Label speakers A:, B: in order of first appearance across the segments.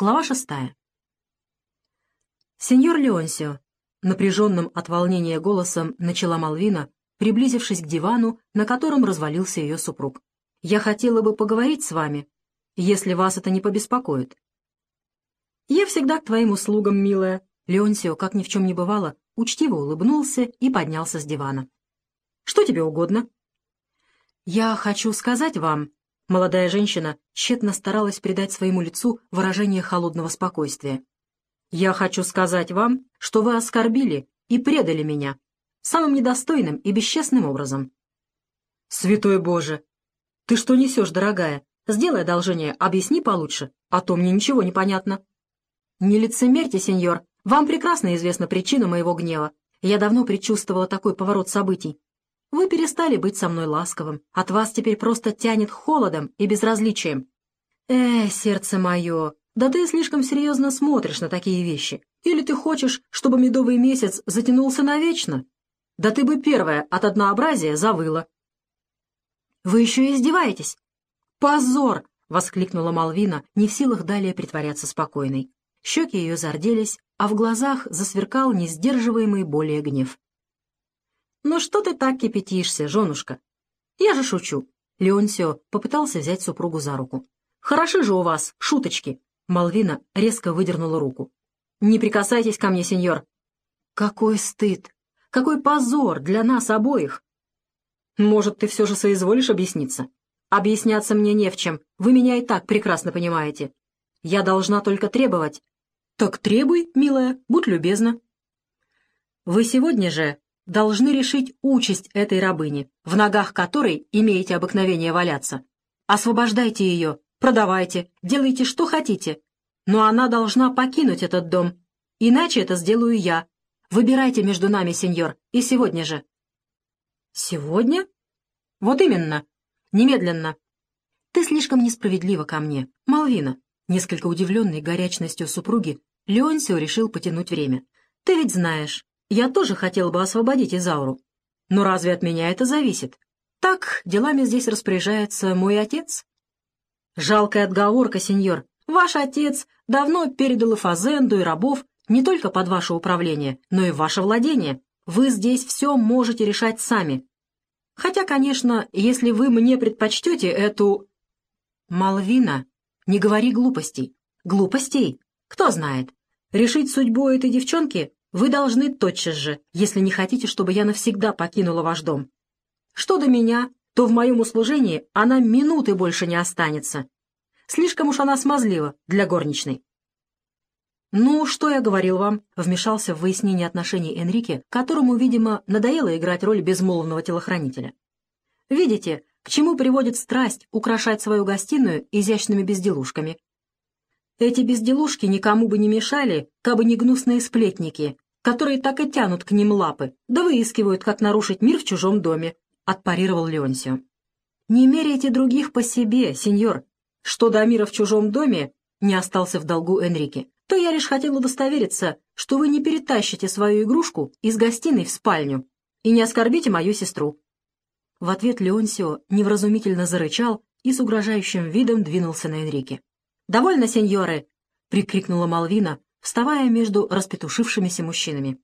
A: Глава шестая. «Сеньор Леонсио», — напряженным от волнения голосом начала Малвина, приблизившись к дивану, на котором развалился ее супруг. «Я хотела бы поговорить с вами, если вас это не побеспокоит». «Я всегда к твоим услугам, милая». Леонсио, как ни в чем не бывало, учтиво улыбнулся и поднялся с дивана. «Что тебе угодно?» «Я хочу сказать вам...» Молодая женщина тщетно старалась придать своему лицу выражение холодного спокойствия. «Я хочу сказать вам, что вы оскорбили и предали меня самым недостойным и бесчестным образом». «Святой Боже! Ты что несешь, дорогая? Сделай одолжение, объясни получше, а то мне ничего не понятно». «Не лицемерьте, сеньор. Вам прекрасно известна причина моего гнева. Я давно предчувствовала такой поворот событий. Вы перестали быть со мной ласковым. От вас теперь просто тянет холодом и безразличием. Э, сердце мое, да ты слишком серьезно смотришь на такие вещи. Или ты хочешь, чтобы медовый месяц затянулся навечно? Да ты бы первая от однообразия завыла. Вы еще издеваетесь? Позор! — воскликнула Малвина, не в силах далее притворяться спокойной. Щеки ее зарделись, а в глазах засверкал несдерживаемый более гнев. «Ну что ты так кипятишься, женушка?» «Я же шучу». Леонсио попытался взять супругу за руку. «Хороши же у вас, шуточки!» Малвина резко выдернула руку. «Не прикасайтесь ко мне, сеньор!» «Какой стыд! Какой позор для нас обоих!» «Может, ты все же соизволишь объясниться?» «Объясняться мне не в чем, вы меня и так прекрасно понимаете. Я должна только требовать». «Так требуй, милая, будь любезна». «Вы сегодня же должны решить участь этой рабыни, в ногах которой имеете обыкновение валяться. Освобождайте ее, продавайте, делайте что хотите, но она должна покинуть этот дом, иначе это сделаю я. Выбирайте между нами, сеньор, и сегодня же». «Сегодня?» «Вот именно. Немедленно». «Ты слишком несправедлива ко мне, Малвина». Несколько удивленный горячностью супруги, Леонсио решил потянуть время. «Ты ведь знаешь, я тоже хотел бы освободить Изауру. Но разве от меня это зависит? Так делами здесь распоряжается мой отец. Жалкая отговорка, сеньор. Ваш отец давно передал Фазенду, и рабов не только под ваше управление, но и ваше владение. Вы здесь все можете решать сами. Хотя, конечно, если вы мне предпочтете эту... Малвина, не говори глупостей. Глупостей? Кто знает. Решить судьбу этой девчонки вы должны тотчас же, если не хотите, чтобы я навсегда покинула ваш дом. Что до меня, то в моем услужении она минуты больше не останется. Слишком уж она смазлива для горничной. «Ну, что я говорил вам?» — вмешался в выяснение отношений Энрике, которому, видимо, надоело играть роль безмолвного телохранителя. «Видите, к чему приводит страсть украшать свою гостиную изящными безделушками? Эти безделушки никому бы не мешали, кабы не гнусные сплетники, которые так и тянут к ним лапы, да выискивают, как нарушить мир в чужом доме», — отпарировал Леонсио. «Не меряйте других по себе, сеньор. Что до мира в чужом доме, не остался в долгу Энрике, то я лишь хотел удостовериться, что вы не перетащите свою игрушку из гостиной в спальню и не оскорбите мою сестру». В ответ Леонсио невразумительно зарычал и с угрожающим видом двинулся на Энрике. «Довольно, сеньоры!» — прикрикнула Малвина, вставая между распетушившимися мужчинами.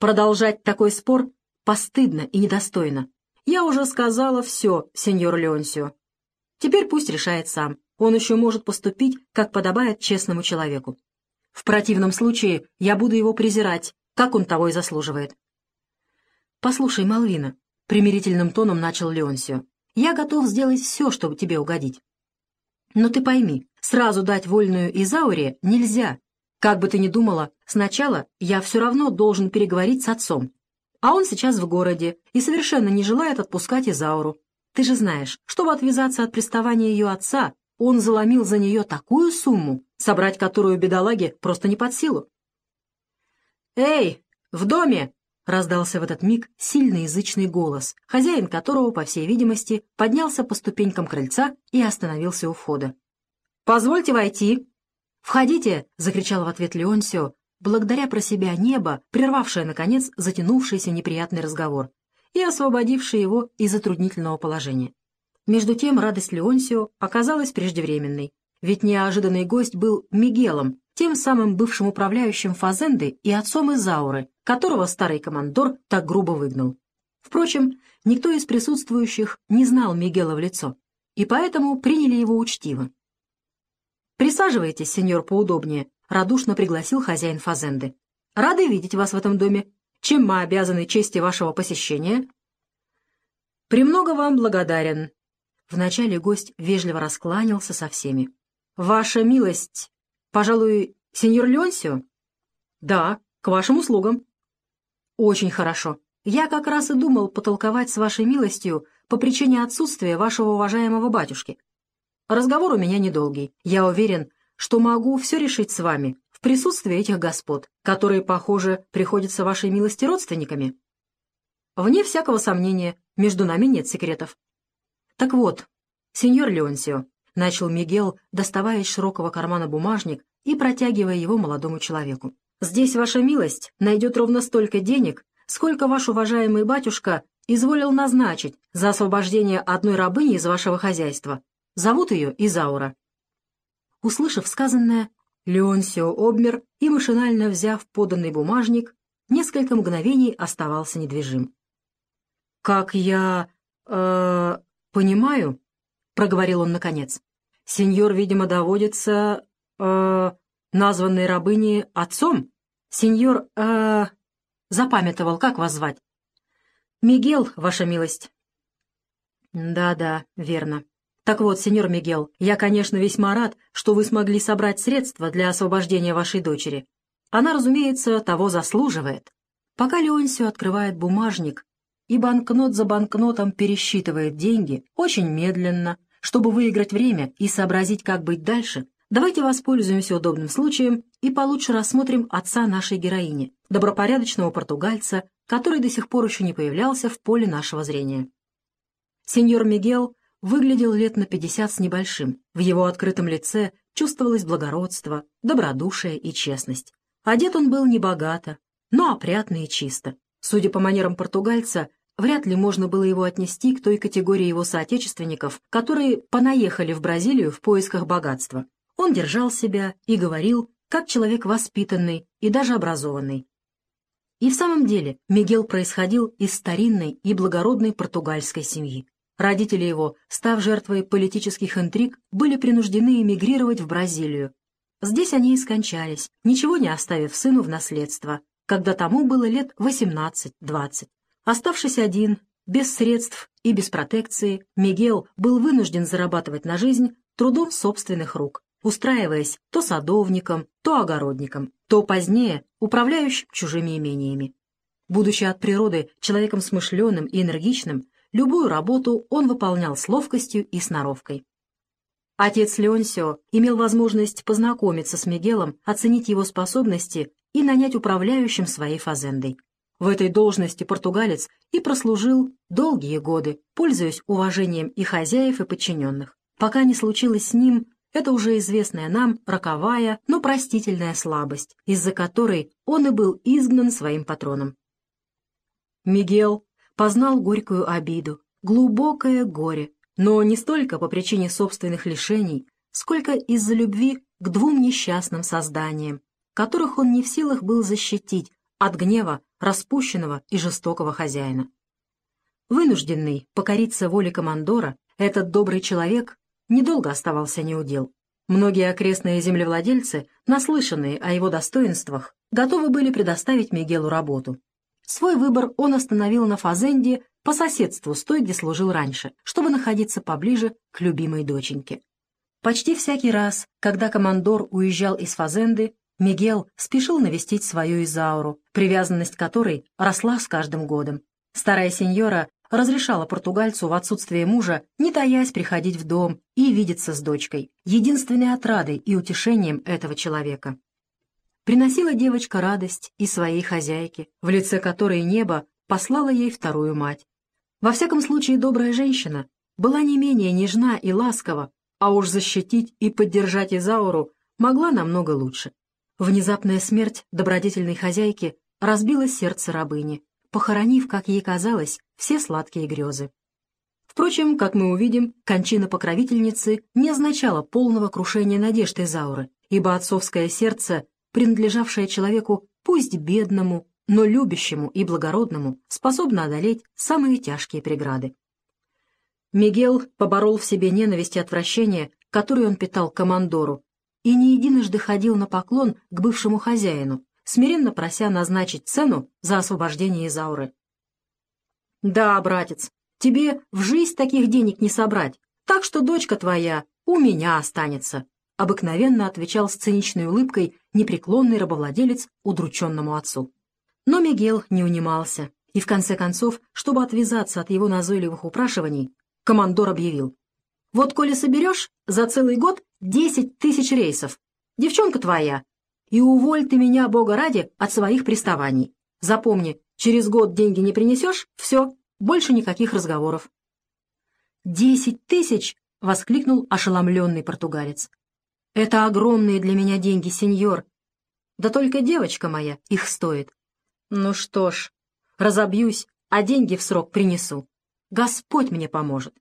A: «Продолжать такой спор постыдно и недостойно. Я уже сказала все, сеньор Леонсио. Теперь пусть решает сам. Он еще может поступить, как подобает честному человеку. В противном случае я буду его презирать, как он того и заслуживает». «Послушай, Малвина», — примирительным тоном начал Леонсио, — «я готов сделать все, чтобы тебе угодить. Но ты пойми, сразу дать вольную Изауре нельзя. Как бы ты ни думала, сначала я все равно должен переговорить с отцом. А он сейчас в городе и совершенно не желает отпускать Изауру. Ты же знаешь, чтобы отвязаться от приставания ее отца, он заломил за нее такую сумму, собрать которую бедолаге просто не под силу. «Эй, в доме!» — раздался в этот миг сильный язычный голос, хозяин которого, по всей видимости, поднялся по ступенькам крыльца и остановился у входа. «Позвольте войти!» «Входите!» — закричал в ответ Леонсио, благодаря про себя небо, прервавшее, наконец, затянувшийся неприятный разговор и освободившее его из затруднительного положения. Между тем радость Леонсио оказалась преждевременной, ведь неожиданный гость был Мигелом, тем самым бывшим управляющим Фазенды и отцом Изауры, которого старый командор так грубо выгнал. Впрочем, никто из присутствующих не знал Мигела в лицо, и поэтому приняли его учтиво. «Присаживайтесь, сеньор, поудобнее», — радушно пригласил хозяин Фазенды. «Рады видеть вас в этом доме. Чем мы обязаны чести вашего посещения?» «Премного вам благодарен». Вначале гость вежливо раскланялся со всеми. «Ваша милость, пожалуй, сеньор Леонсио?» «Да, к вашим услугам». «Очень хорошо. Я как раз и думал потолковать с вашей милостью по причине отсутствия вашего уважаемого батюшки. Разговор у меня недолгий. Я уверен, что могу все решить с вами в присутствии этих господ, которые, похоже, приходятся вашей милости родственниками. Вне всякого сомнения, между нами нет секретов. Так вот, сеньор Леонсио, — начал Мигел, доставая из широкого кармана бумажник и протягивая его молодому человеку. «Здесь ваша милость найдет ровно столько денег, сколько ваш уважаемый батюшка изволил назначить за освобождение одной рабыни из вашего хозяйства. Зовут ее Изаура». Услышав сказанное, Леонсио обмер и, машинально взяв поданный бумажник, несколько мгновений оставался недвижим. «Как я... э понимаю», — проговорил он наконец, — «сеньор, видимо, доводится... э названной рабыне отцом? Сеньор... э запамятовал, как вас звать?» «Мигел, ваша милость». «Да-да, верно. Так вот, сеньор Мигел, я, конечно, весьма рад, что вы смогли собрать средства для освобождения вашей дочери. Она, разумеется, того заслуживает. Пока Леонсио открывает бумажник и банкнот за банкнотом пересчитывает деньги, очень медленно, чтобы выиграть время и сообразить, как быть дальше, давайте воспользуемся удобным случаем и получше рассмотрим отца нашей героини, добропорядочного португальца, который до сих пор еще не появлялся в поле нашего зрения. Сеньор Мигел выглядел лет на пятьдесят с небольшим. В его открытом лице чувствовалось благородство, добродушие и честность. Одет он был небогато, но опрятно и чисто. Судя по манерам португальца, вряд ли можно было его отнести к той категории его соотечественников, которые понаехали в Бразилию в поисках богатства. Он держал себя и говорил, как человек воспитанный и даже образованный. И в самом деле Мигел происходил из старинной и благородной португальской семьи. Родители его, став жертвой политических интриг, были принуждены эмигрировать в Бразилию. Здесь они и скончались, ничего не оставив сыну в наследство, когда тому было лет 18-20. Оставшись один, без средств и без протекции, Мигел был вынужден зарабатывать на жизнь трудом собственных рук, устраиваясь то садовником, то огородником, то позднее управляющим чужими имениями. Будучи от природы человеком смышленым и энергичным, Любую работу он выполнял с ловкостью и сноровкой. Отец Леонсио имел возможность познакомиться с Мигелом, оценить его способности и нанять управляющим своей фазендой. В этой должности португалец и прослужил долгие годы, пользуясь уважением и хозяев, и подчиненных. Пока не случилось с ним это уже известная нам роковая, но простительная слабость, из-за которой он и был изгнан своим патроном. Мигел познал горькую обиду, глубокое горе, но не столько по причине собственных лишений, сколько из-за любви к двум несчастным созданиям, которых он не в силах был защитить от гнева распущенного и жестокого хозяина. Вынужденный покориться воле командора, этот добрый человек недолго оставался неудел. Многие окрестные землевладельцы, наслышанные о его достоинствах, готовы были предоставить Мигелу работу. Свой выбор он остановил на Фазенде по соседству с той, где служил раньше, чтобы находиться поближе к любимой доченьке. Почти всякий раз, когда командор уезжал из Фазенды, Мигел спешил навестить свою Изауру, привязанность которой росла с каждым годом. Старая сеньора разрешала португальцу в отсутствие мужа, не таясь приходить в дом и видеться с дочкой, единственной отрадой и утешением этого человека. Приносила девочка радость и своей хозяйке, в лице которой небо послало ей вторую мать. Во всяком случае, добрая женщина была не менее нежна и ласкова, а уж защитить и поддержать Изауру могла намного лучше. Внезапная смерть добродетельной хозяйки разбила сердце рабыни, похоронив, как ей казалось, все сладкие грезы. Впрочем, как мы увидим, кончина покровительницы не означала полного крушения надежд Изауры, ибо отцовское сердце, принадлежавшее человеку, пусть бедному, но любящему и благородному, способно одолеть самые тяжкие преграды. Мигел поборол в себе ненависть и отвращение, которую он питал командору, и не единожды ходил на поклон к бывшему хозяину, смиренно прося назначить цену за освобождение Изауры. «Да, братец, тебе в жизнь таких денег не собрать, так что дочка твоя у меня останется», обыкновенно отвечал с циничной улыбкой непреклонный рабовладелец удрученному отцу. Но Мигел не унимался, и в конце концов, чтобы отвязаться от его назойливых упрашиваний, командор объявил. «Вот коли соберешь за целый год десять тысяч рейсов, девчонка твоя, и уволь ты меня, Бога ради, от своих приставаний. Запомни, через год деньги не принесешь — все, больше никаких разговоров». «Десять тысяч!» — воскликнул ошеломленный португалец. «Это огромные для меня деньги, сеньор. Да только девочка моя их стоит. Ну что ж, разобьюсь, а деньги в срок принесу. Господь мне поможет».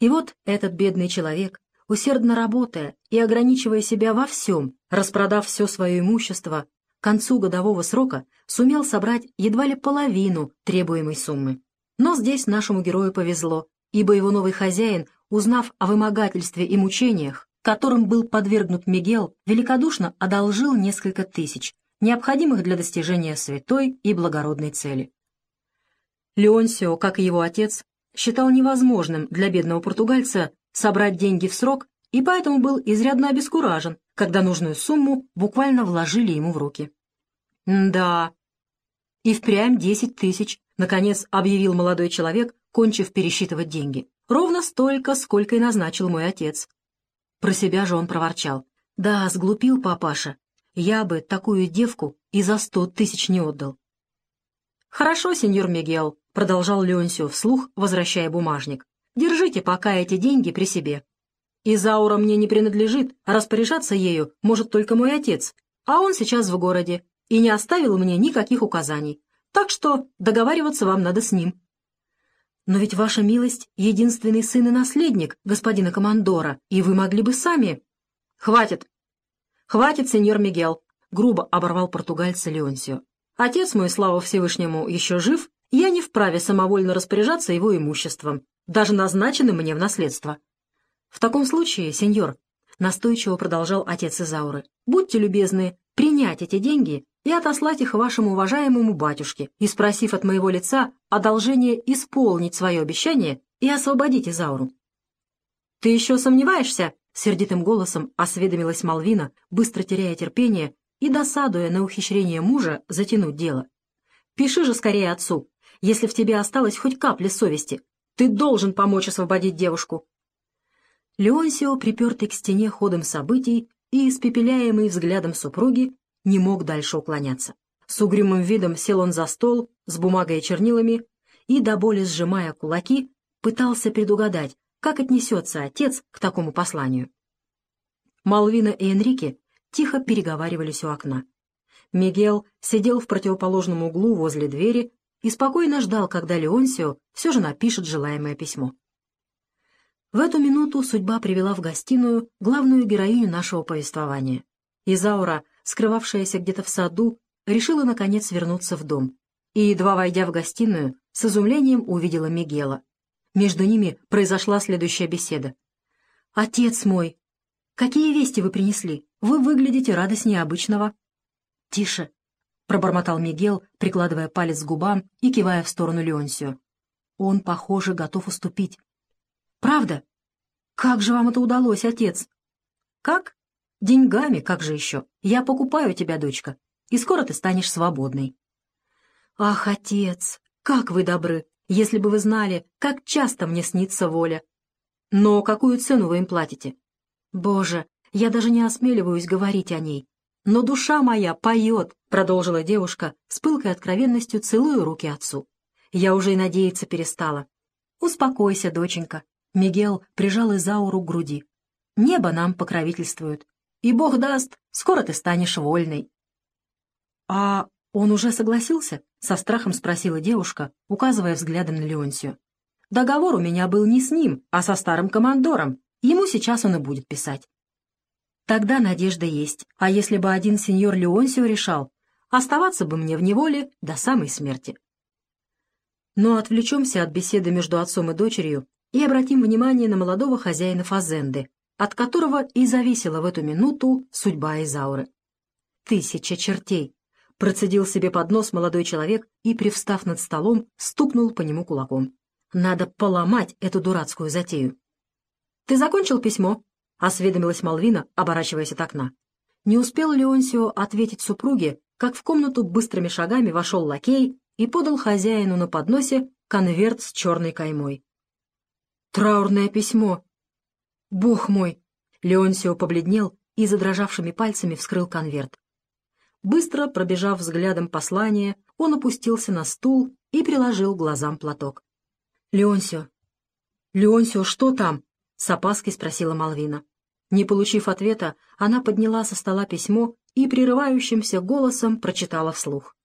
A: И вот этот бедный человек, усердно работая и ограничивая себя во всем, распродав все свое имущество, к концу годового срока сумел собрать едва ли половину требуемой суммы. Но здесь нашему герою повезло, ибо его новый хозяин, узнав о вымогательстве и мучениях, которым был подвергнут Мигел, великодушно одолжил несколько тысяч, необходимых для достижения святой и благородной цели. Леонсио, как и его отец, считал невозможным для бедного португальца собрать деньги в срок и поэтому был изрядно обескуражен, когда нужную сумму буквально вложили ему в руки. «Да, и впрямь десять тысяч», — наконец объявил молодой человек, кончив пересчитывать деньги. «Ровно столько, сколько и назначил мой отец». Про себя же он проворчал. «Да, сглупил папаша. Я бы такую девку и за сто тысяч не отдал». «Хорошо, сеньор Мигел», — продолжал Леонсио вслух, возвращая бумажник. «Держите пока эти деньги при себе. Изаура мне не принадлежит, а распоряжаться ею может только мой отец, а он сейчас в городе и не оставил мне никаких указаний, так что договариваться вам надо с ним». «Но ведь ваша милость — единственный сын и наследник господина командора, и вы могли бы сами...» «Хватит! Хватит, сеньор Мигел!» — грубо оборвал португальца Леонсио. «Отец мой, слава Всевышнему, еще жив, я не вправе самовольно распоряжаться его имуществом, даже назначенным мне в наследство. В таком случае, сеньор, настойчиво продолжал отец Изауры, будьте любезны принять эти деньги и отослать их вашему уважаемому батюшке, и спросив от моего лица одолжение исполнить свое обещание и освободить Изауру. «Ты еще сомневаешься?» — сердитым голосом осведомилась Малвина, быстро теряя терпение и досадуя на ухищрение мужа затянуть дело. «Пиши же скорее отцу, если в тебе осталась хоть капля совести. Ты должен помочь освободить девушку». Леонсио, припертый к стене ходом событий и испепеляемый взглядом супруги, не мог дальше уклоняться. С угрюмым видом сел он за стол с бумагой и чернилами и, до боли сжимая кулаки, пытался предугадать, как отнесется отец к такому посланию. Малвина и Энрике тихо переговаривались у окна. Мигел сидел в противоположном углу возле двери и спокойно ждал, когда Леонсио все же напишет желаемое письмо. В эту минуту судьба привела в гостиную главную героиню нашего повествования. Изаура, скрывавшаяся где-то в саду, решила, наконец, вернуться в дом. И, едва войдя в гостиную, с изумлением увидела Мигела. Между ними произошла следующая беседа. «Отец мой! Какие вести вы принесли? Вы выглядите радостнее обычного». «Тише!» — пробормотал Мигел, прикладывая палец к губам и кивая в сторону Леонсио. «Он, похоже, готов уступить». «Правда? Как же вам это удалось, отец?» «Как? Деньгами, как же еще? Я покупаю тебя, дочка, и скоро ты станешь свободной». «Ах, отец, как вы добры! Если бы вы знали, как часто мне снится воля! Но какую цену вы им платите? Боже, я даже не осмеливаюсь говорить о ней. «Но душа моя поет», — продолжила девушка, с пылкой откровенностью целуя руки отцу. «Я уже и надеяться перестала». «Успокойся, доченька». Мигел прижал Изауру к груди. «Небо нам покровительствует, и Бог даст, скоро ты станешь вольной». «А он уже согласился?» — со страхом спросила девушка, указывая взглядом на Леонсию. Договор у меня был не с ним, а со старым командором. Ему сейчас он и будет писать. Тогда надежда есть. А если бы один сеньор Леонсио решал, оставаться бы мне в неволе до самой смерти. Но отвлечемся от беседы между отцом и дочерью и обратим внимание на молодого хозяина Фазенды, от которого и зависела в эту минуту судьба Изауры. «Тысяча чертей!» — процедил себе под нос молодой человек и, привстав над столом, стукнул по нему кулаком. «Надо поломать эту дурацкую затею». «Ты закончил письмо?» — осведомилась Малвина, оборачиваясь от окна. Не успел Леонсио ответить супруге, как в комнату быстрыми шагами вошел лакей и подал хозяину на подносе конверт с черной каймой. «Траурное письмо!» «Бог мой!» Леонсио побледнел и задрожавшими пальцами вскрыл конверт. Быстро пробежав взглядом послание, он опустился на стул и приложил глазам платок. «Леонсио! Леонсио, что там?» — с опаской спросила Малвина. Не получив ответа, она подняла со стола письмо и прерывающимся голосом прочитала вслух.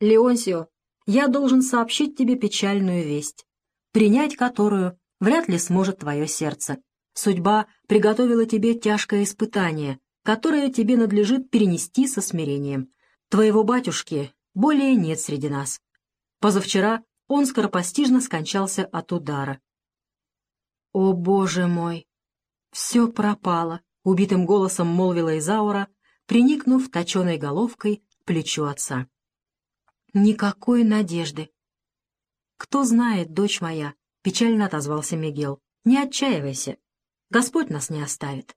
A: «Леонсио, я должен сообщить тебе печальную весть, принять которую вряд ли сможет твое сердце. Судьба приготовила тебе тяжкое испытание, которое тебе надлежит перенести со смирением. Твоего батюшки более нет среди нас. Позавчера он скоропостижно скончался от удара. «О, Боже мой! Все пропало!» — убитым голосом молвила Изаура, приникнув точеной головкой к плечу отца. «Никакой надежды!» «Кто знает, дочь моя!» — печально отозвался Мигел. «Не отчаивайся. Господь нас не оставит».